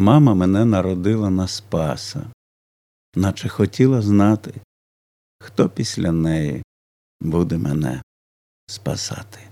Мама мене народила на Спаса, наче хотіла знати, хто після неї буде мене спасати.